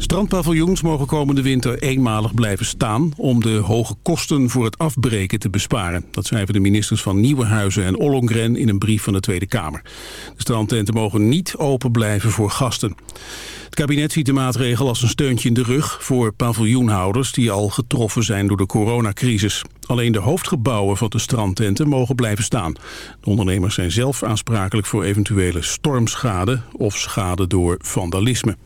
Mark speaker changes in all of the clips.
Speaker 1: Strandpaviljoens mogen komende winter eenmalig blijven staan... om de hoge kosten voor het afbreken te besparen. Dat schrijven de ministers van Nieuwenhuizen en Ollongren... in een brief van de Tweede Kamer. De strandtenten mogen niet open blijven voor gasten. Het kabinet ziet de maatregel als een steuntje in de rug... voor paviljoenhouders die al getroffen zijn door de coronacrisis. Alleen de hoofdgebouwen van de strandtenten mogen blijven staan. De ondernemers zijn zelf aansprakelijk voor eventuele stormschade... of schade door vandalisme.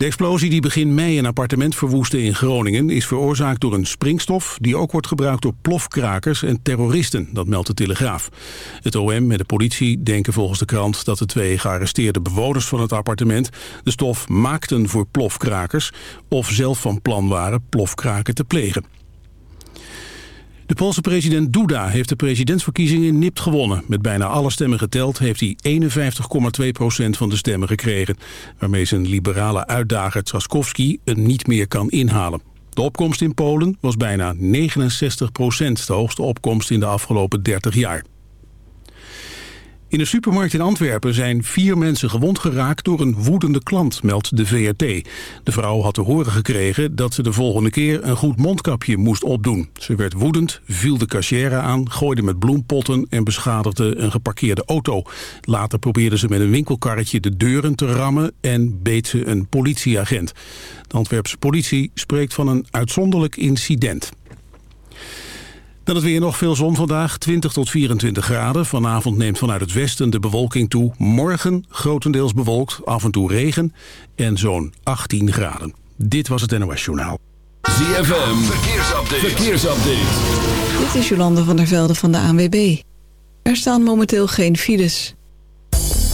Speaker 1: De explosie die begin mei een appartement verwoestte in Groningen... is veroorzaakt door een springstof die ook wordt gebruikt door plofkrakers en terroristen. Dat meldt de Telegraaf. Het OM en de politie denken volgens de krant dat de twee gearresteerde bewoners van het appartement... de stof maakten voor plofkrakers of zelf van plan waren plofkraken te plegen. De Poolse president Duda heeft de presidentsverkiezingen nipt gewonnen. Met bijna alle stemmen geteld heeft hij 51,2% van de stemmen gekregen... waarmee zijn liberale uitdager Trzaskowski het niet meer kan inhalen. De opkomst in Polen was bijna 69% de hoogste opkomst in de afgelopen 30 jaar. In een supermarkt in Antwerpen zijn vier mensen gewond geraakt door een woedende klant, meldt de VRT. De vrouw had te horen gekregen dat ze de volgende keer een goed mondkapje moest opdoen. Ze werd woedend, viel de cashier aan, gooide met bloempotten en beschadigde een geparkeerde auto. Later probeerde ze met een winkelkarretje de deuren te rammen en beet ze een politieagent. De Antwerpse politie spreekt van een uitzonderlijk incident. Dan het weer nog veel zon vandaag, 20 tot 24 graden. Vanavond neemt vanuit het westen de bewolking toe. Morgen grotendeels bewolkt, af en toe regen en zo'n 18 graden. Dit was het NOS Journaal.
Speaker 2: ZFM, verkeersupdate. verkeersupdate.
Speaker 3: Dit is Jolande van der Velde van de ANWB. Er staan momenteel geen files.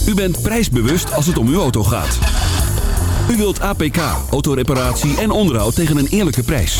Speaker 4: U bent prijsbewust als het om uw auto gaat. U wilt APK, autoreparatie en onderhoud tegen een eerlijke prijs.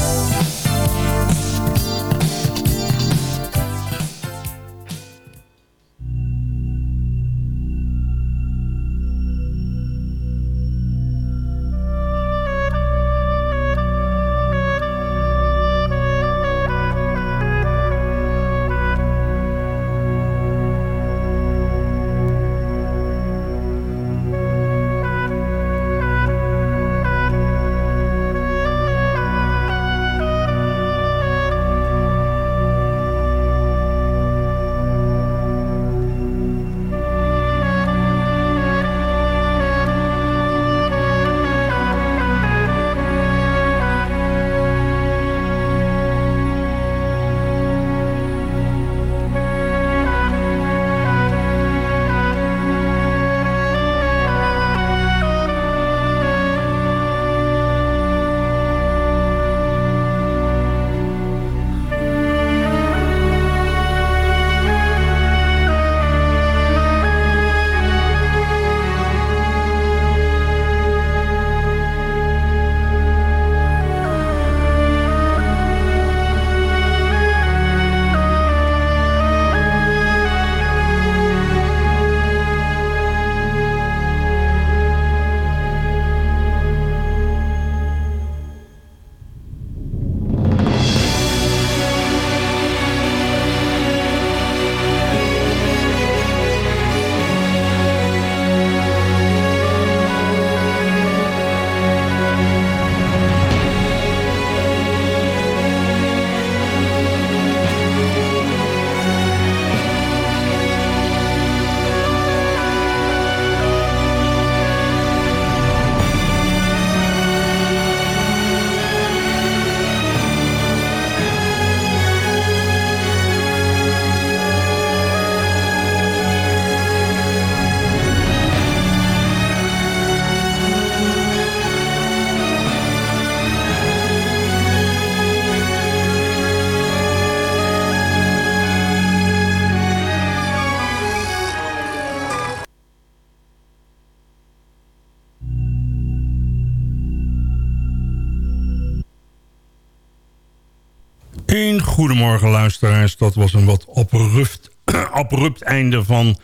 Speaker 5: Goedemorgen luisteraars. Dat was een wat abrupt, abrupt einde van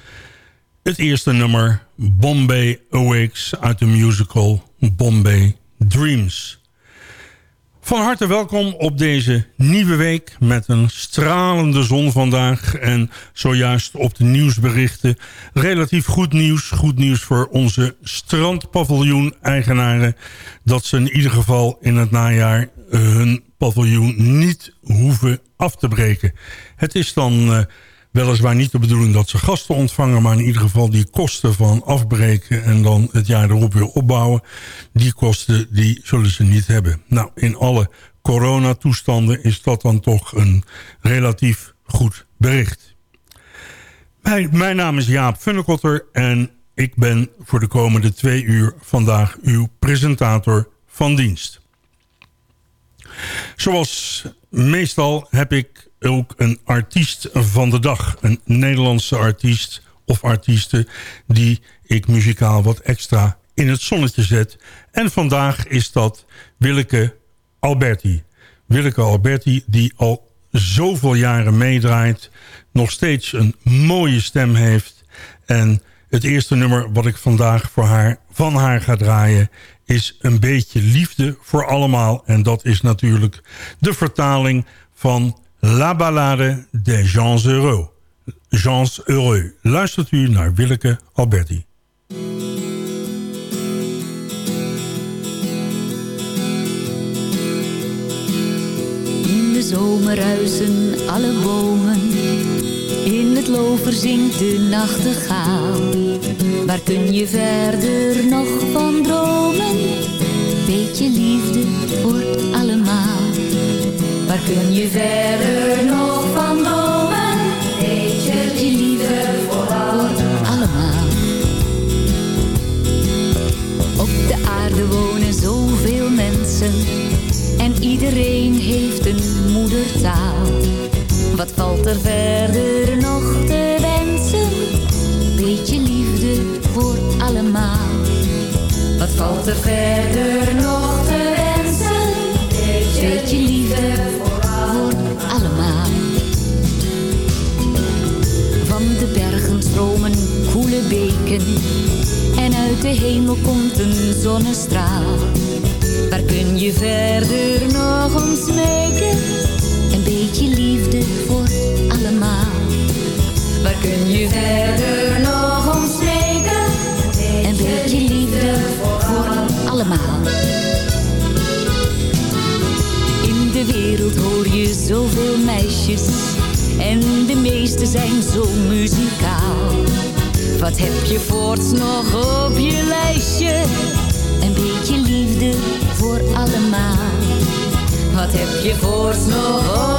Speaker 5: het eerste nummer... Bombay Awakes uit de musical Bombay Dreams. Van harte welkom op deze nieuwe week met een stralende zon vandaag. En zojuist op de nieuwsberichten relatief goed nieuws. Goed nieuws voor onze strandpaviljoen-eigenaren. Dat ze in ieder geval in het najaar hun paviljoen niet hoeven af te breken. Het is dan uh, weliswaar niet de bedoeling dat ze gasten ontvangen... maar in ieder geval die kosten van afbreken en dan het jaar erop weer opbouwen... die kosten die zullen ze niet hebben. Nou, in alle coronatoestanden is dat dan toch een relatief goed bericht. Mijn, mijn naam is Jaap Funnekotter en ik ben voor de komende twee uur vandaag uw presentator van dienst. Zoals meestal heb ik ook een artiest van de dag. Een Nederlandse artiest of artiesten die ik muzikaal wat extra in het zonnetje zet. En vandaag is dat Willeke Alberti. Willeke Alberti die al zoveel jaren meedraait. Nog steeds een mooie stem heeft. En het eerste nummer wat ik vandaag voor haar, van haar ga draaien is een beetje liefde voor allemaal. En dat is natuurlijk de vertaling van La Ballade des Gens Heureux. Gens Heureux. Luistert u naar Willeke Alberti.
Speaker 6: In de zomer ruisen alle bomen. In het lover zingt de nachtegaal. Waar kun je verder nog van dromen? Beetje liefde voor allemaal. Waar kun je verder nog van dromen? Beetje liefde voor allemaal. Op de aarde wonen zoveel mensen. En iedereen heeft een moedertaal. Wat valt er verder nog te wensen? Beetje liefde voor allemaal. Wat valt er verder nog te wensen? Beetje liefde voor allemaal. Van de bergen stromen koele beken. En uit de hemel komt een zonnestraal. Waar kun je verder nog om smeken? Kun je verder nog om smeken? Een beetje liefde voor allemaal. In de wereld hoor je zoveel meisjes. En de meeste zijn zo muzikaal. Wat heb je voorts nog op je lijstje? Een beetje liefde voor allemaal. Wat heb je voorts nog op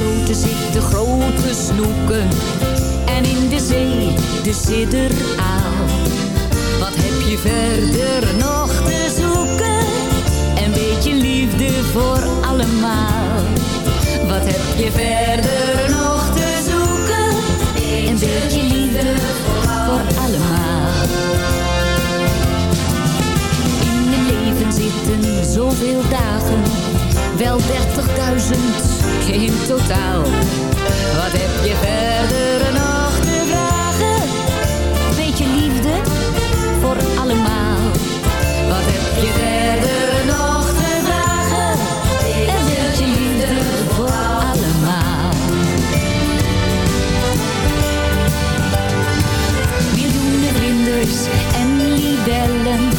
Speaker 6: Sloten zitten grote snoeken. En in de zee de sidderaal. Wat heb je verder nog te zoeken? Een beetje liefde voor allemaal. Wat heb je verder nog te zoeken? Een beetje liefde voor allemaal. In je leven zitten zoveel dagen, wel 30.000 in totaal. Wat heb je verder nog te vragen? Beetje liefde voor allemaal. Wat heb je verder nog te vragen? Een beetje liefde voor allemaal. Miljoenen vlinders en libellen.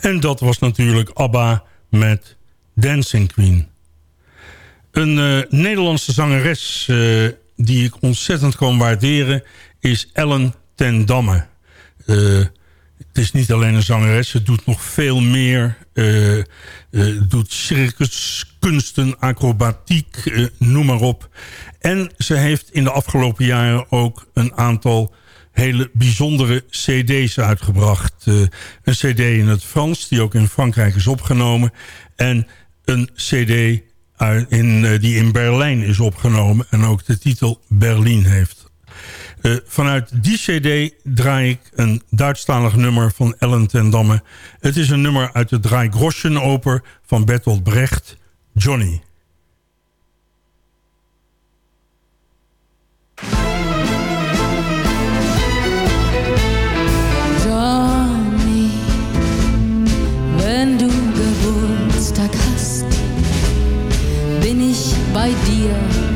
Speaker 5: En dat was natuurlijk ABBA met Dancing Queen. Een eh, Nederlandse zangeres eh, die ik ontzettend kan waarderen... is Ellen ten Damme. Eh, het is niet alleen een zangeres, ze doet nog veel meer. doet circus, kunsten, acrobatiek, noem maar op. En ze heeft in de afgelopen jaren ook een aantal hele bijzondere cd's uitgebracht. Eh, een cd in het Frans, die ook in Frankrijk is opgenomen. En een cd in, eh, die in Berlijn is opgenomen en ook de titel Berlin heeft. Eh, vanuit die cd draai ik een Duitsstalig nummer van Ellen ten Damme. Het is een nummer uit de Draai Groschen oper van Bertolt Brecht. Johnny,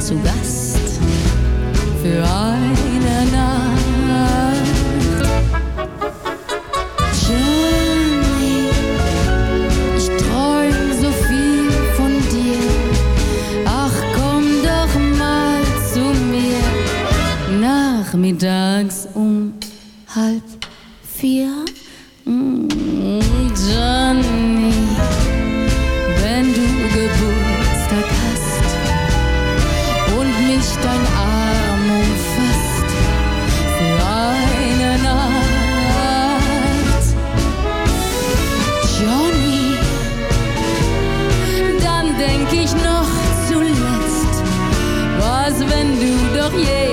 Speaker 7: zu Gast für eine Nacht. Johnny, ich träum so viel von dir. Ach, komm doch mal zu mir nachmittags um halb vier. Mm, du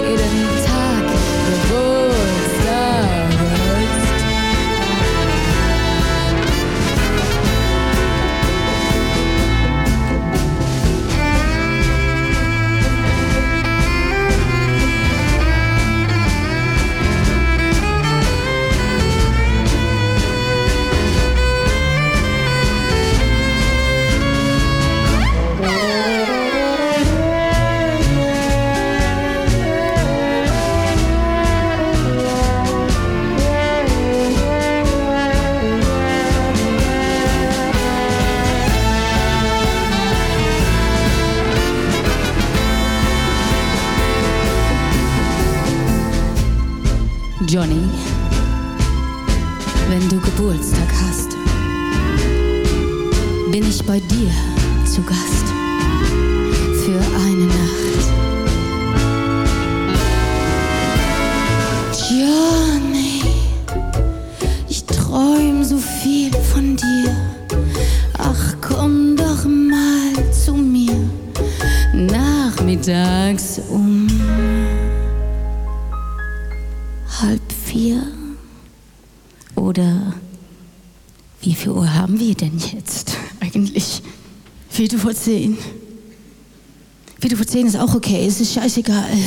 Speaker 7: auch okay, es ist scheißegal.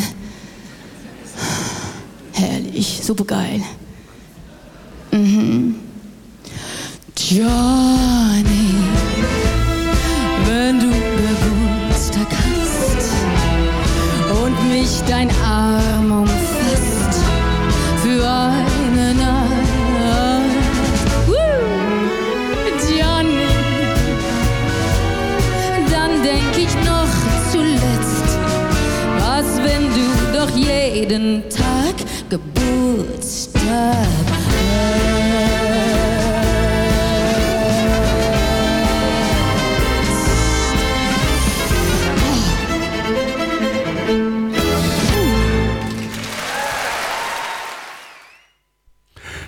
Speaker 7: Herrlich, supergeil. Mhm. Wenn du jeden Tag Geburtstag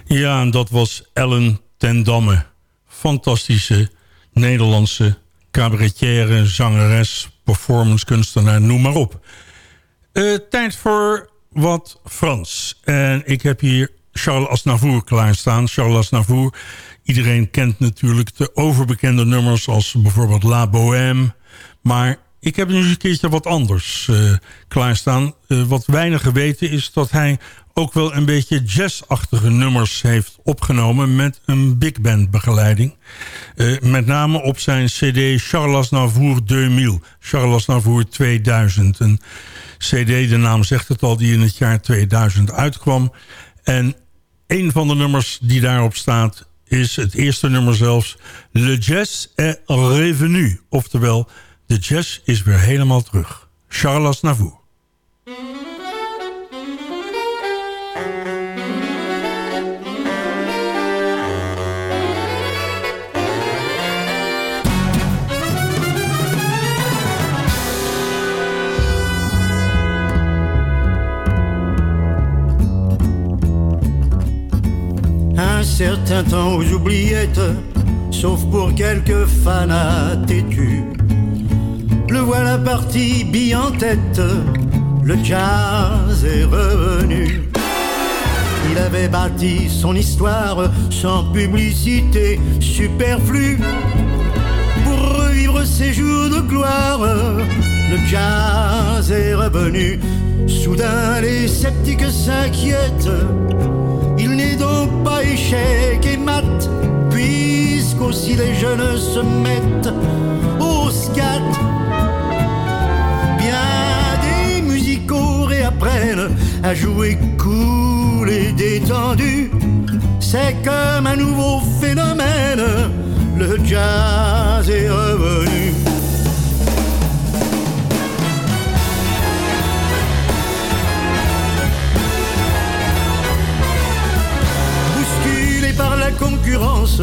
Speaker 5: Ja, dat was Ellen ten Damme. Fantastische Nederlandse cabaretière, zangeres, performancekunstenaar, noem maar op. Eh, tijd voor wat Frans. En ik heb hier Charles Aznavour klaarstaan. Charles Aznavour, iedereen kent natuurlijk de overbekende nummers... als bijvoorbeeld La Bohème. Maar ik heb nu eens een keertje wat anders eh, klaarstaan. Eh, wat weinigen weten is dat hij ook wel een beetje jazzachtige nummers heeft opgenomen... met een big band begeleiding. Met name op zijn cd Charles Aznavour 2000. Charles Aznavour 2000. Een cd, de naam zegt het al, die in het jaar 2000 uitkwam. En een van de nummers die daarop staat is het eerste nummer zelfs Le Jazz est revenu. Oftewel, de jazz is weer helemaal terug. Charles Navour.
Speaker 8: Certain temps aux oubliettes, sauf pour quelques fanats têtus. Le voilà parti, bille en tête, le jazz est revenu. Il avait bâti son histoire sans publicité superflue. Pour revivre ses jours de gloire, le jazz est revenu. Soudain, les sceptiques s'inquiètent. Et mat, puisqu'aussi les jeunes se mettent au scat. Bien des musicaux réapprennent à jouer cool et détendu. C'est comme un nouveau phénomène, le jazz est revenu. La concurrence,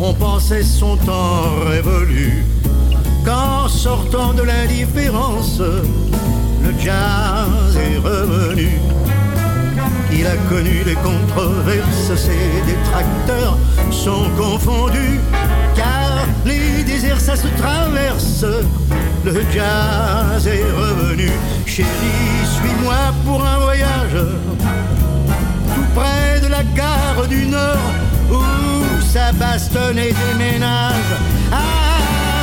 Speaker 8: on pensait son temps révolu. Qu'en sortant de l'indifférence, le jazz est revenu. Il a connu des controverses, ses détracteurs sont confondus. Car les déserts, ça se traverse, le jazz est revenu. Chérie, suis-moi pour un voyage tout près la gare du Nord où ça bastonne et déménage à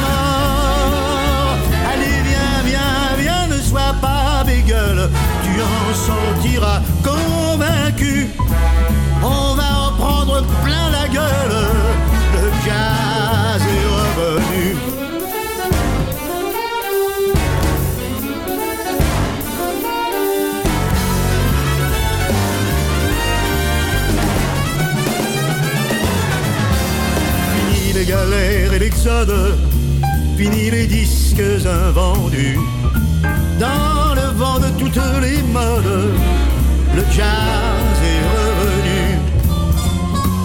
Speaker 8: mort. Allez, viens, viens, viens, ne sois pas bégueule, tu en sortiras convaincu. On va en prendre plein la gueule, le jazz est revenu. Fini les disques invendus. Dans le vent de toutes les modes, le jazz est revenu.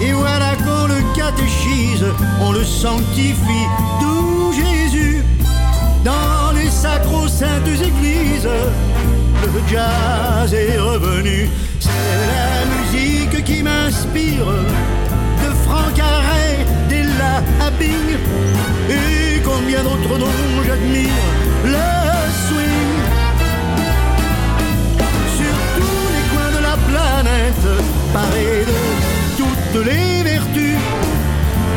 Speaker 8: Et voilà qu'on le catéchise, on le sanctifie, d'où Jésus. Dans les sacro-saintes églises, le jazz est revenu. C'est la musique qui m'inspire Franck Arrêt, d'Ella Happing et combien d'autres noms j'admire. Le swing sur tous les coins de la planète, paré de toutes les vertus.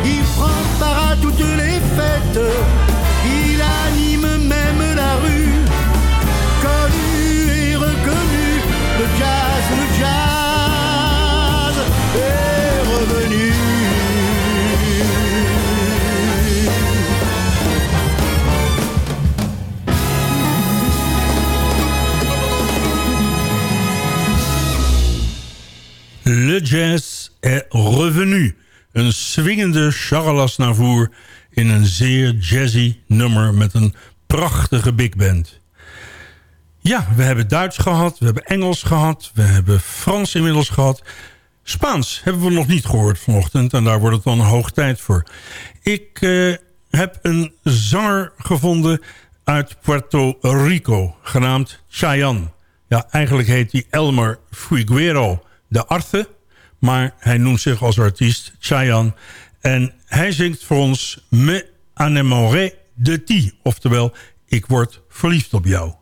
Speaker 8: Il prend part à toutes les fêtes, jazz est revenu.
Speaker 5: Een swingende Charles Aznavour in een zeer jazzy nummer met een prachtige big band. Ja, we hebben Duits gehad, we hebben Engels gehad, we hebben Frans inmiddels gehad. Spaans hebben we nog niet gehoord vanochtend en daar wordt het dan hoog tijd voor. Ik eh, heb een zanger gevonden uit Puerto Rico, genaamd Chayanne. Ja, eigenlijk heet hij Elmer Figuero de Arte, maar hij noemt zich als artiest Chayanne. En hij zingt voor ons Me enamoré de ti, oftewel ik word verliefd op jou.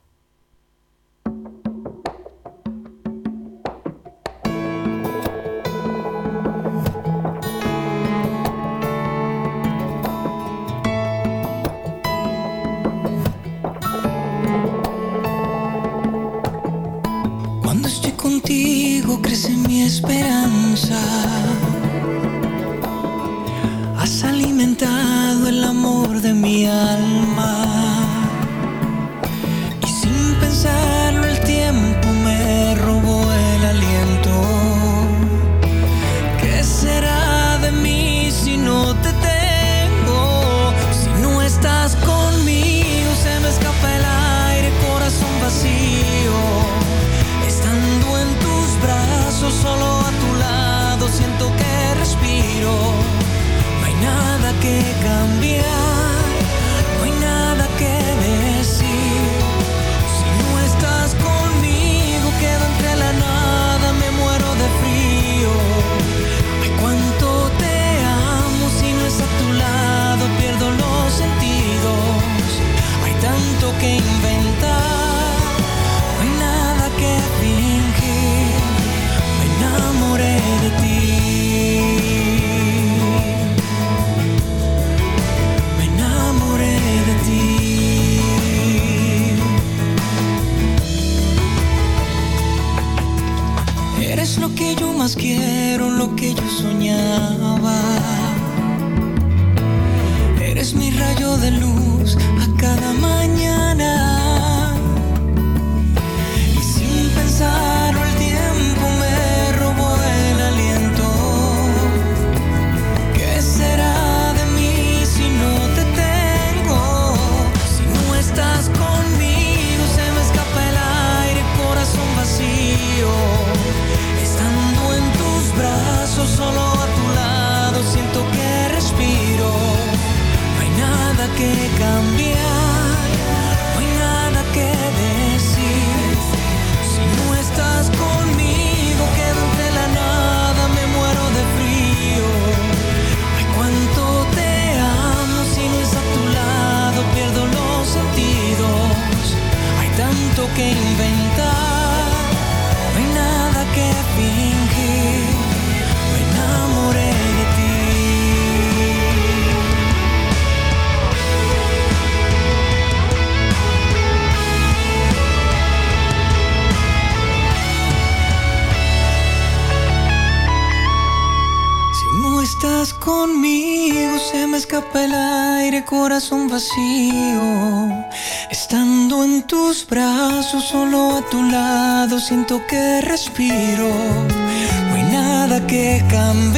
Speaker 9: Que respiro. No hay nada que cambiar,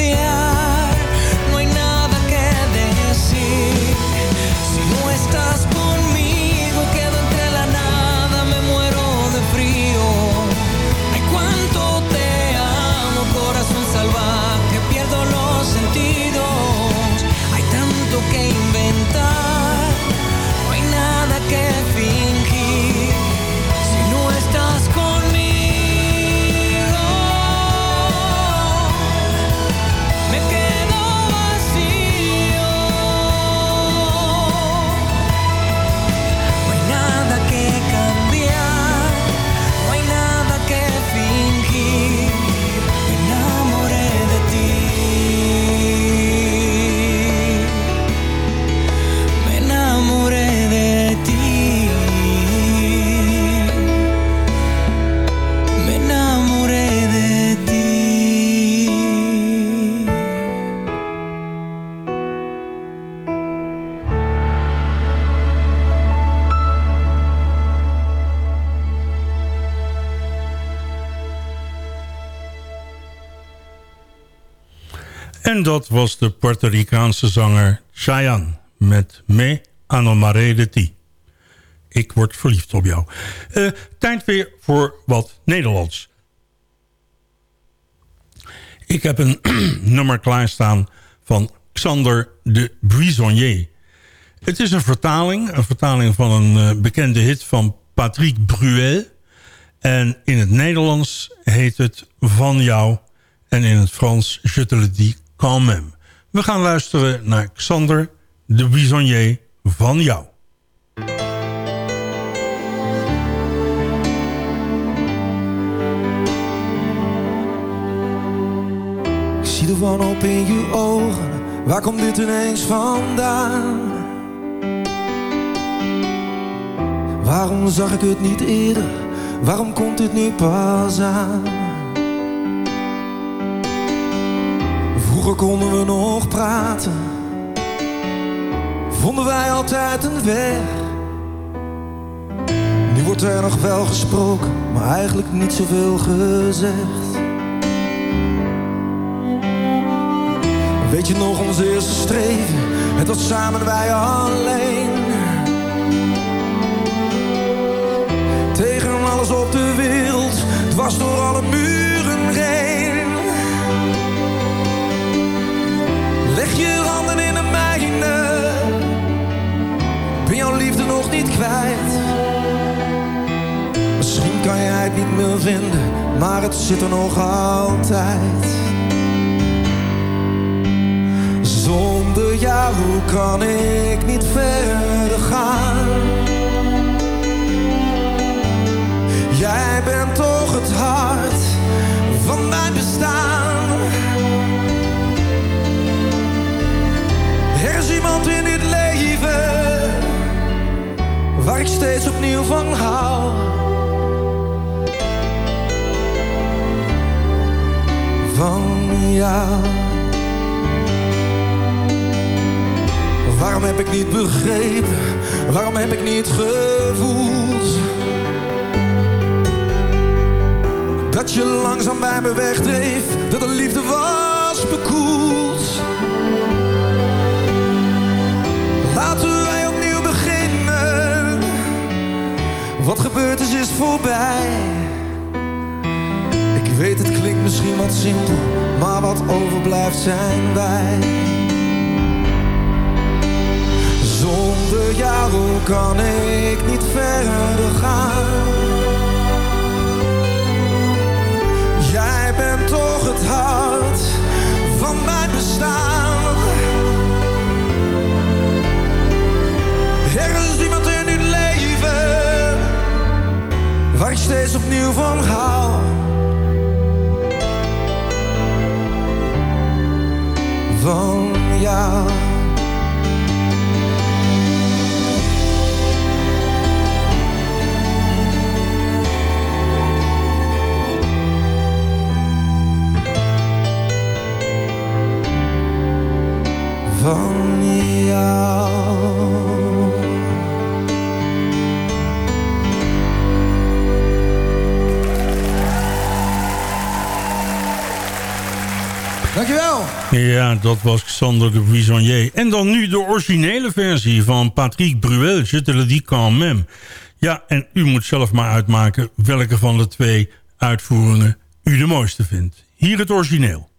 Speaker 5: En dat was de Puerto Ricaanse zanger Cheyenne met Me Anomare de Ti. Ik word verliefd op jou. Eh, tijd weer voor wat Nederlands. Ik heb een nummer klaarstaan van Xander de Buissonnier. Het is een vertaling, een vertaling van een eh, bekende hit van Patrick Bruel. En in het Nederlands heet het Van jou en in het Frans Je te le dis même. We gaan luisteren naar Xander de Buissonnier van jou.
Speaker 10: Ik zie de wanhoop in je ogen, waar komt dit ineens vandaan? Waarom zag ik het niet eerder, waarom komt dit nu pas aan? Vroeger konden we nog praten, vonden wij altijd een weg. Nu wordt er nog wel gesproken, maar eigenlijk niet zoveel gezegd. Weet je nog ons eerste streven? Het was samen wij alleen. Tegen alles op de wereld, dwars door alle muren niet kwijt? Misschien kan jij het niet meer vinden, maar het zit er nog altijd. Zonder jou kan ik niet verder gaan. Jij bent toch het hart van mijn bestaan. Er is iemand in dit leven waar ik steeds opnieuw van hou. Van jou. Waarom heb ik niet begrepen? Waarom heb ik niet gevoeld? Dat je langzaam bij me wegdreef, dat de liefde was bekoeld. Wat gebeurd is, is voorbij. Ik weet, het klinkt misschien wat simpel, maar wat overblijft zijn wij. Zonder jou kan ik niet verder gaan. Jij bent toch het hart opnieuw van hou.
Speaker 5: Dat was Xander de Buissonnier. En dan nu de originele versie van Patrick Bruel, Je te le dis quand même. Ja, en u moet zelf maar uitmaken welke van de twee uitvoeringen u de mooiste vindt. Hier het origineel.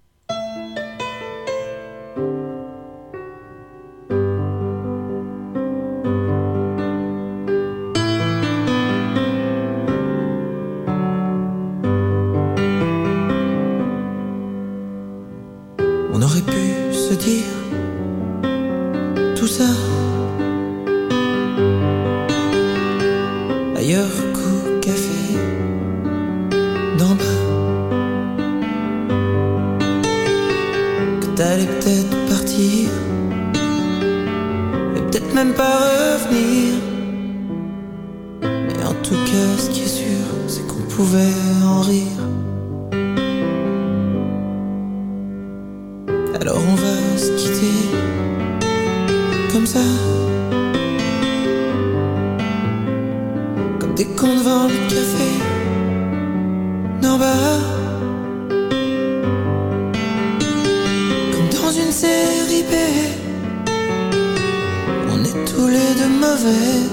Speaker 11: On est tous les deux mauvais.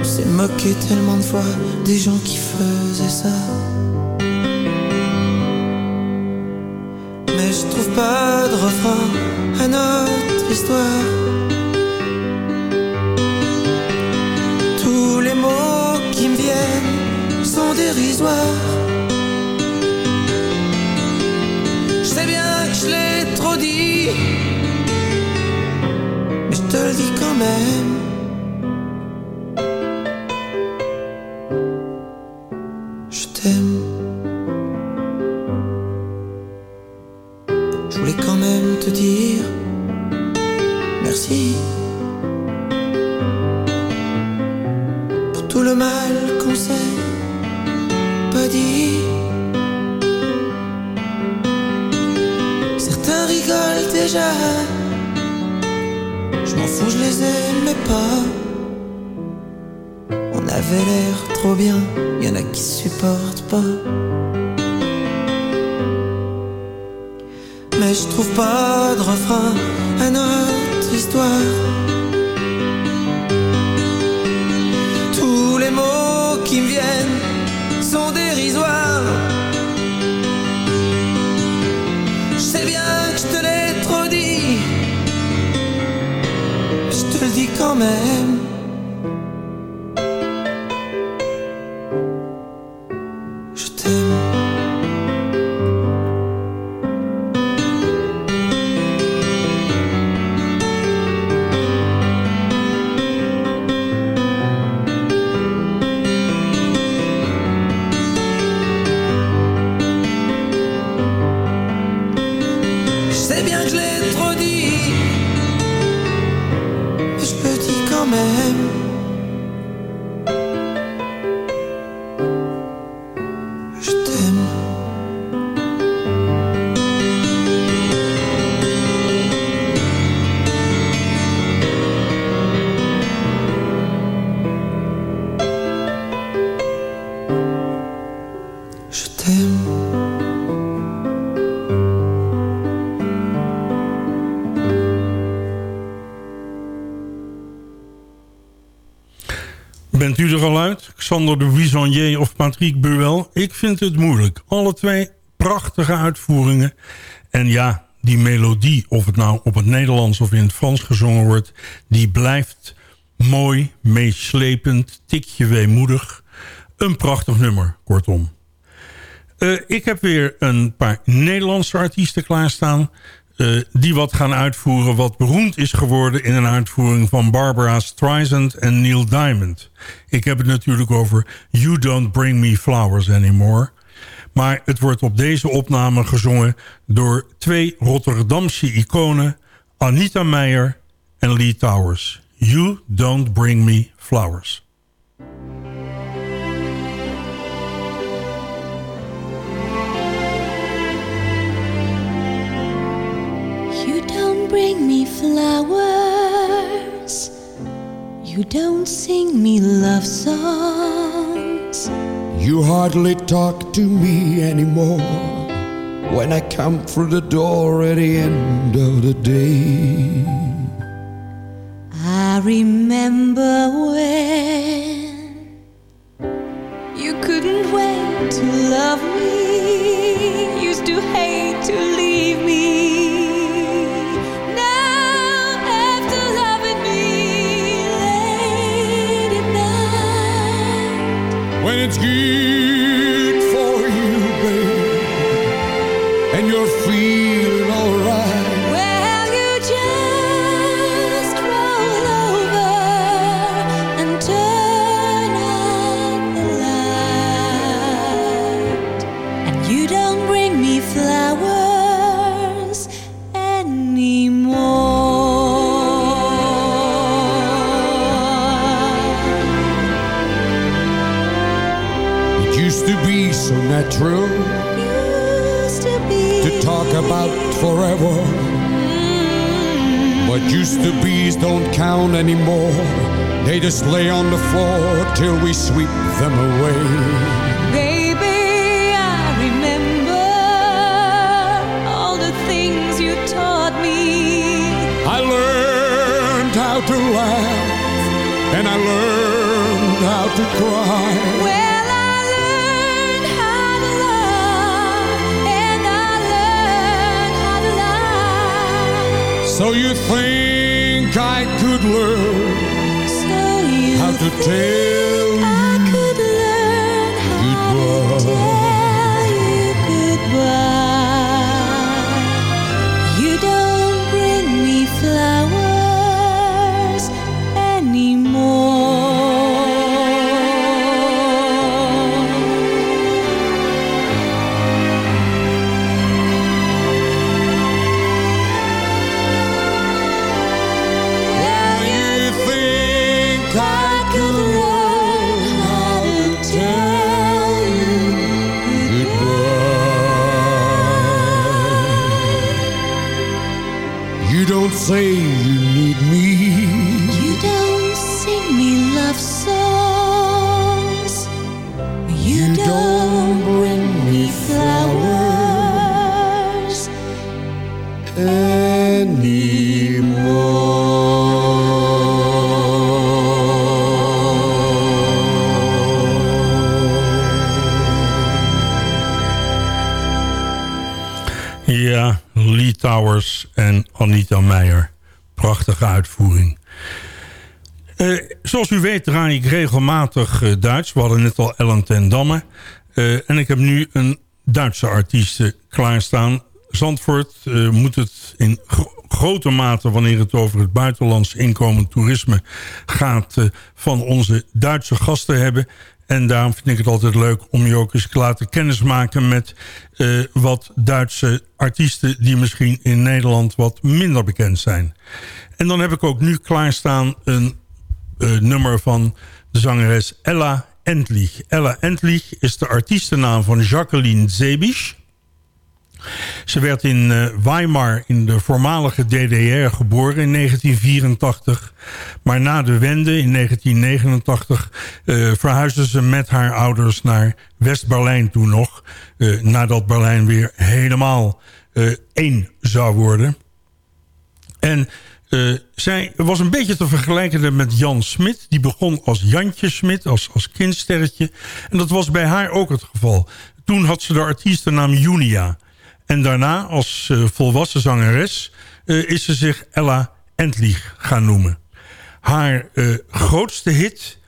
Speaker 11: On s'est moqué tellement de fois des gens qui faisaient ça. Mais je trouve pas de refrain à notre histoire. Tous les mots qui me viennent sont dérisoires. Mais je te le dis quand même.
Speaker 5: Uit? Xander de Buissonnier of Patrick Buel? Ik vind het moeilijk. Alle twee prachtige uitvoeringen. En ja, die melodie, of het nou op het Nederlands of in het Frans gezongen wordt... die blijft mooi, meeslepend, tikje weemoedig. Een prachtig nummer, kortom. Uh, ik heb weer een paar Nederlandse artiesten klaarstaan... Uh, die wat gaan uitvoeren wat beroemd is geworden... in een uitvoering van Barbara Streisand en Neil Diamond. Ik heb het natuurlijk over You Don't Bring Me Flowers Anymore... Maar het wordt op deze opname gezongen door twee Rotterdamse iconen... Anita Meijer en Lee Towers. You Don't Bring Me Flowers.
Speaker 12: Bring me flowers. You don't sing me love songs.
Speaker 13: You hardly talk to me anymore when I come through the door at the end of the day.
Speaker 12: I remember when you couldn't wait to love me,
Speaker 13: its gear. Forever. But used to be's don't count anymore. They just lay on the floor till we sweep them away.
Speaker 12: Baby, I remember all the things you taught me.
Speaker 13: I learned how to laugh and I learned how to cry.
Speaker 12: Well,
Speaker 13: So you think I could learn
Speaker 12: So you
Speaker 13: how to tell
Speaker 5: weet draai ik regelmatig eh, Duits. We hadden net al Ellen ten Damme. Eh, en ik heb nu een Duitse artiest klaarstaan. Zandvoort eh, moet het in gro- grote mate... wanneer het over het buitenlands inkomend toerisme gaat... eh, van onze Duitse gasten hebben. En daarom vind ik het altijd leuk om je ook eens te laten kennismaken... met eh, wat Duitse artiesten die misschien in Nederland wat minder bekend zijn. En dan heb ik ook nu klaarstaan een eh, nummer van de zangeres Ella Endlich. Ella Endlich is de artiestennaam van Jacqueline Zebisch. Ze werd in eh, Weimar in de voormalige DDR geboren in 1984. Maar na de wende in 1989 eh, verhuisde ze met haar ouders naar West-Berlijn toen nog. nadat Berlijn weer helemaal één zou worden. En
Speaker 14: Eh, zij was een beetje te vergelijken met Jan Smit. Die begon als Jantje Smit, als, als kindsterretje. En dat was bij haar ook het geval. Toen had ze de artiestennaam Junia. En daarna, als uh, volwassen zangeres... Uh, is ze zich Ella Endlich gaan noemen. Haar grootste hit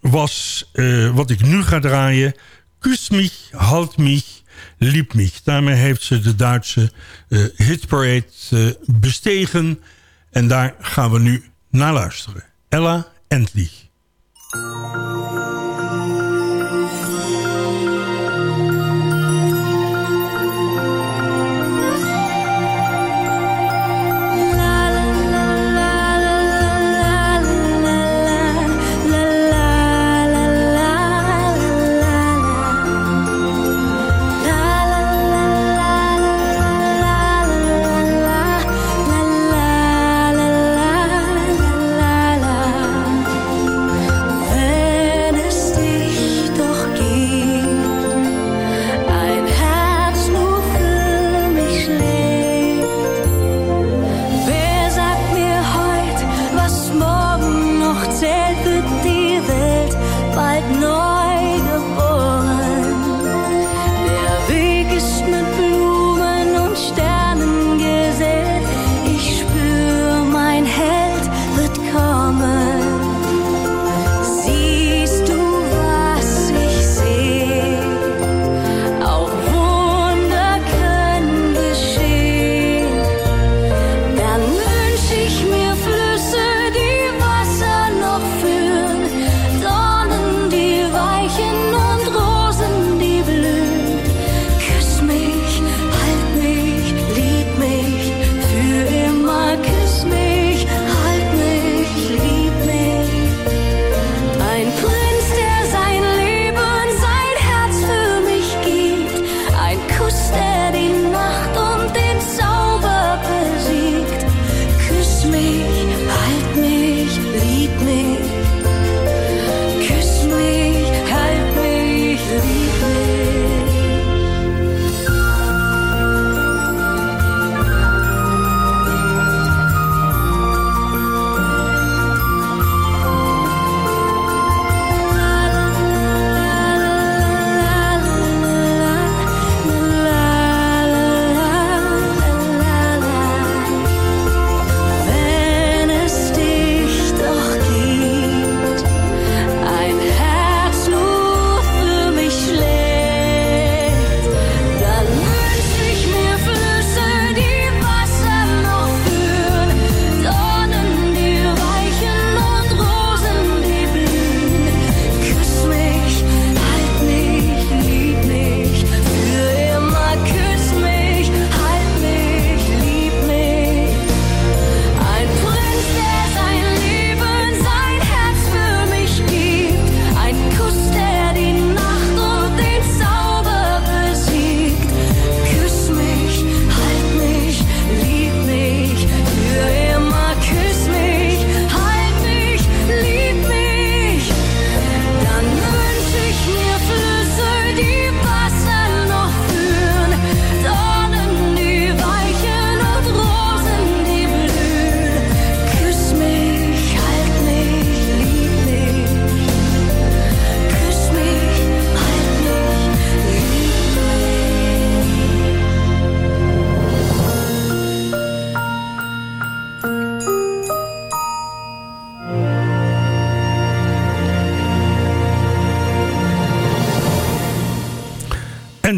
Speaker 14: was wat ik nu ga draaien... Kus mich, halt mich, lieb mich. Daarmee heeft ze de Duitse hitparade bestegen... En daar gaan we nu naar luisteren. Ella Endlich.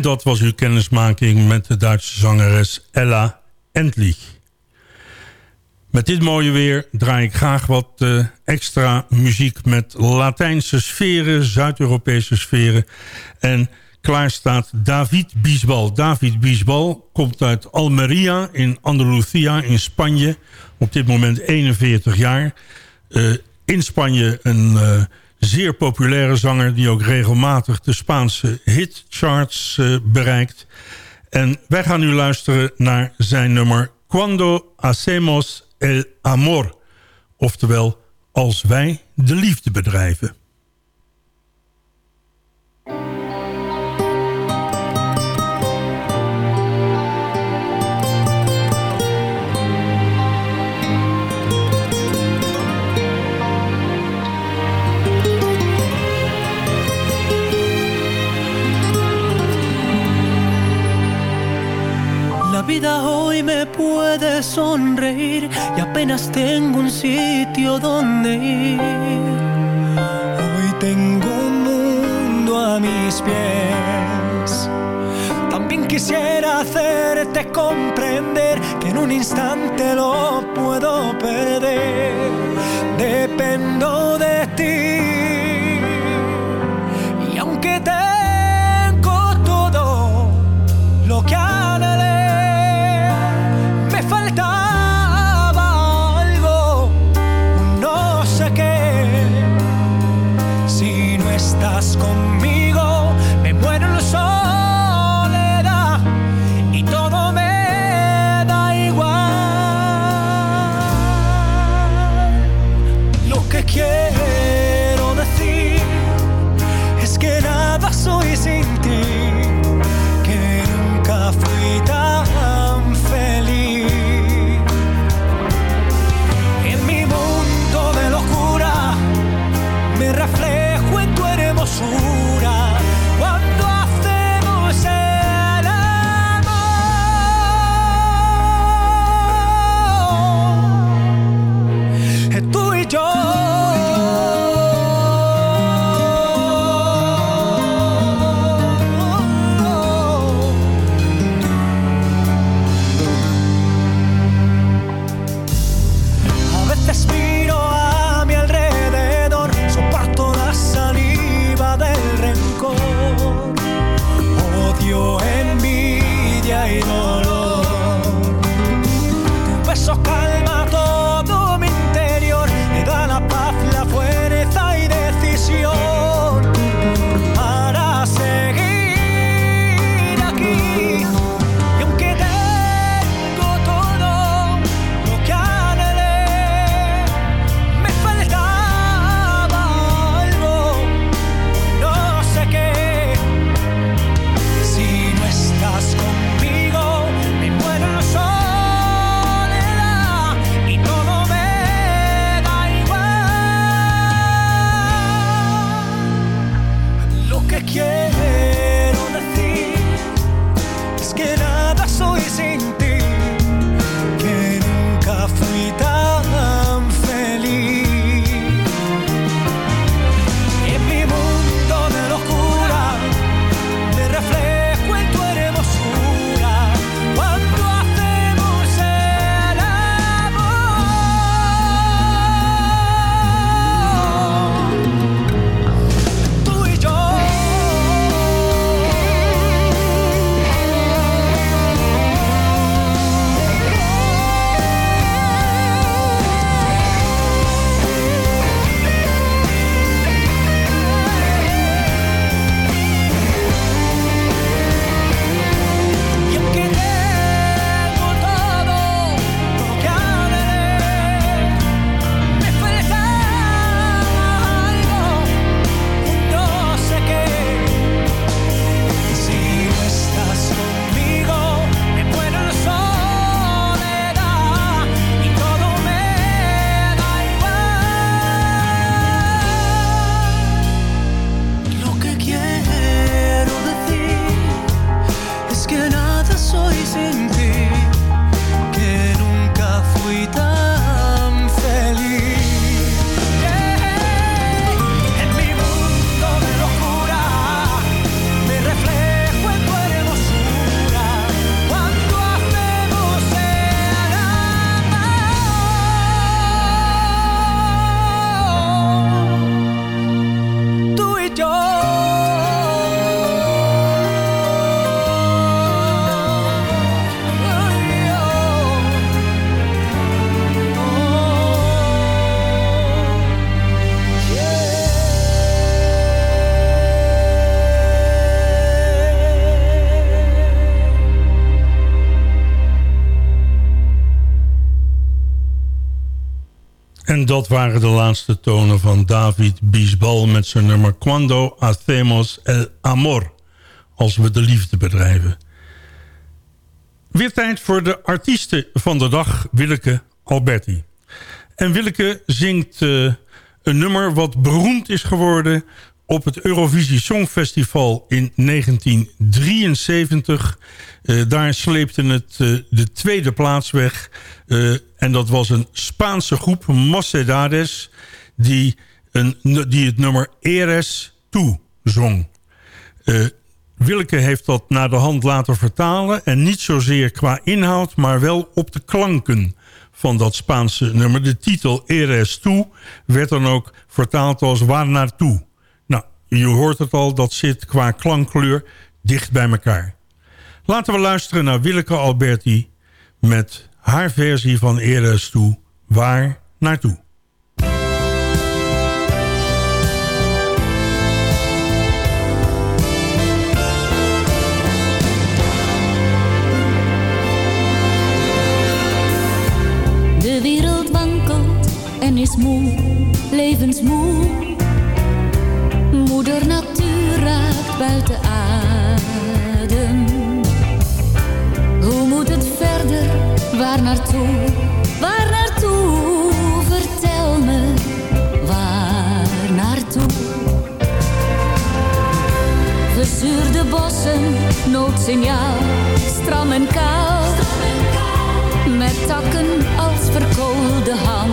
Speaker 14: Dat was uw kennismaking met de Duitse zangeres Ella Endlich. Met dit mooie weer draai ik graag wat uh, extra muziek met Latijnse sferen, Zuid-Europese sferen. En klaar staat David Bisbal. David Bisbal komt uit Almeria in Andalusia in Spanje. Op dit moment 41 jaar. Uh, in Spanje een... Uh, zeer populaire zanger... die ook regelmatig de Spaanse hitcharts uh, bereikt. En wij gaan nu luisteren naar zijn nummer... Cuando hacemos el amor. Oftewel, als wij de liefde bedrijven.
Speaker 15: hoy me puede sonreír y apenas tengo un sitio donde ir. Hoy tengo un mundo a mis pies. También quisiera hacerte comprender que en un instante lo puedo perder. Dependo de ti
Speaker 5: dat waren de laatste tonen van David Bisbal met zijn nummer Quando hacemos el amor. Als we de liefde bedrijven. Weer tijd voor de artiesten van de dag, Willeke Alberti. En Willeke zingt eh, een nummer wat beroemd is geworden op het Eurovisie Songfestival in 1973. Eh, daar sleepte het eh, de tweede plaats weg en dat was een Spaanse groep, Mocedades... die, een, die het nummer Eres Tu zong. Eh, Willeke heeft dat naar de hand laten vertalen... en niet zozeer qua inhoud, maar wel op de klanken van dat Spaanse nummer. De titel Eres Tu werd dan ook vertaald als Waar naartoe. Nou, je hoort het al, dat zit qua klankkleur dicht bij elkaar. Laten we luisteren naar Willeke Alberti... met haar versie van Eres Tu, Waar naartoe.
Speaker 6: De wereld wankelt en is moe, levensmoe. Moeder natuur raakt buiten adem. Waar naartoe? Waar naartoe? Vertel me, waar naartoe? Verzuurde bossen, noodsignaal, stram en koud. Met takken als verkoolde handen.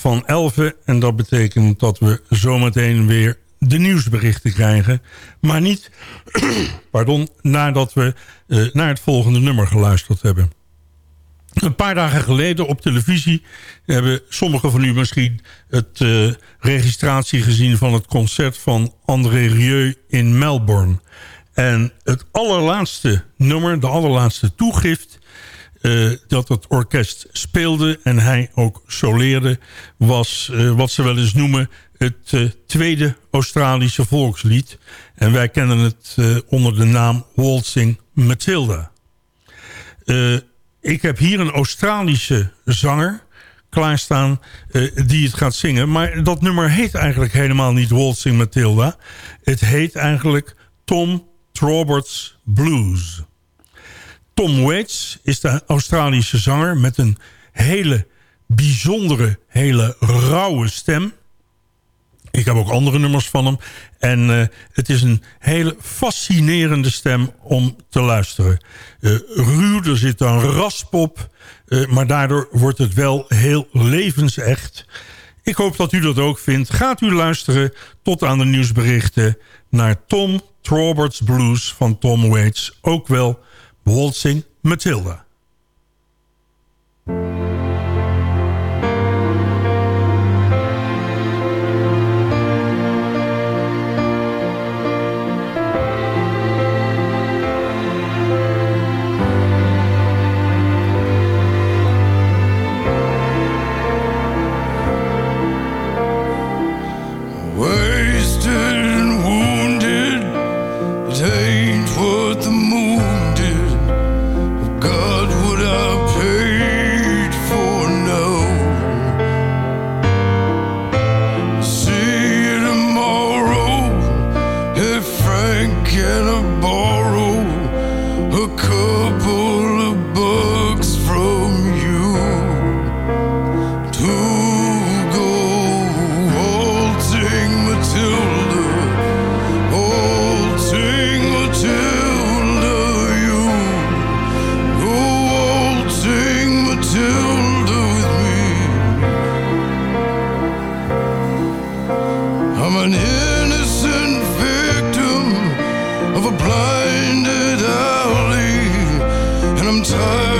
Speaker 6: Van
Speaker 5: 11 en dat betekent dat we zometeen weer de nieuwsberichten krijgen. Maar niet, pardon, nadat we eh, naar het volgende nummer geluisterd hebben. Een paar dagen geleden op televisie hebben sommigen van u misschien het eh, registratie gezien van het concert van André Rieu in Melbourne. En het allerlaatste nummer, de allerlaatste toegift eh, dat het orkest speelde en hij ook soleerde... was eh, wat ze wel eens noemen het eh, tweede Australische volkslied. En wij kennen het onder de naam Waltzing Matilda. Ik heb hier een Australische zanger, klaarstaan die het gaat zingen. Maar dat nummer heet eigenlijk helemaal niet Waltzing Matilda. Het heet eigenlijk Tom Roberts Blues. Tom Waits is de Australische zanger met een hele bijzondere, hele rauwe stem. Ik heb ook andere nummers van hem. En eh, het is een hele fascinerende stem om te luisteren. Uh, ruw, er zit een rasp op. Uh, maar daardoor wordt het wel heel levensecht. Ik hoop dat u dat ook vindt. Gaat u luisteren tot aan de nieuwsberichten... naar Tom Roberts Blues van Tom Waits. Ook wel Waltzing Matilda.
Speaker 16: An innocent victim of a blinded alley, and I'm tired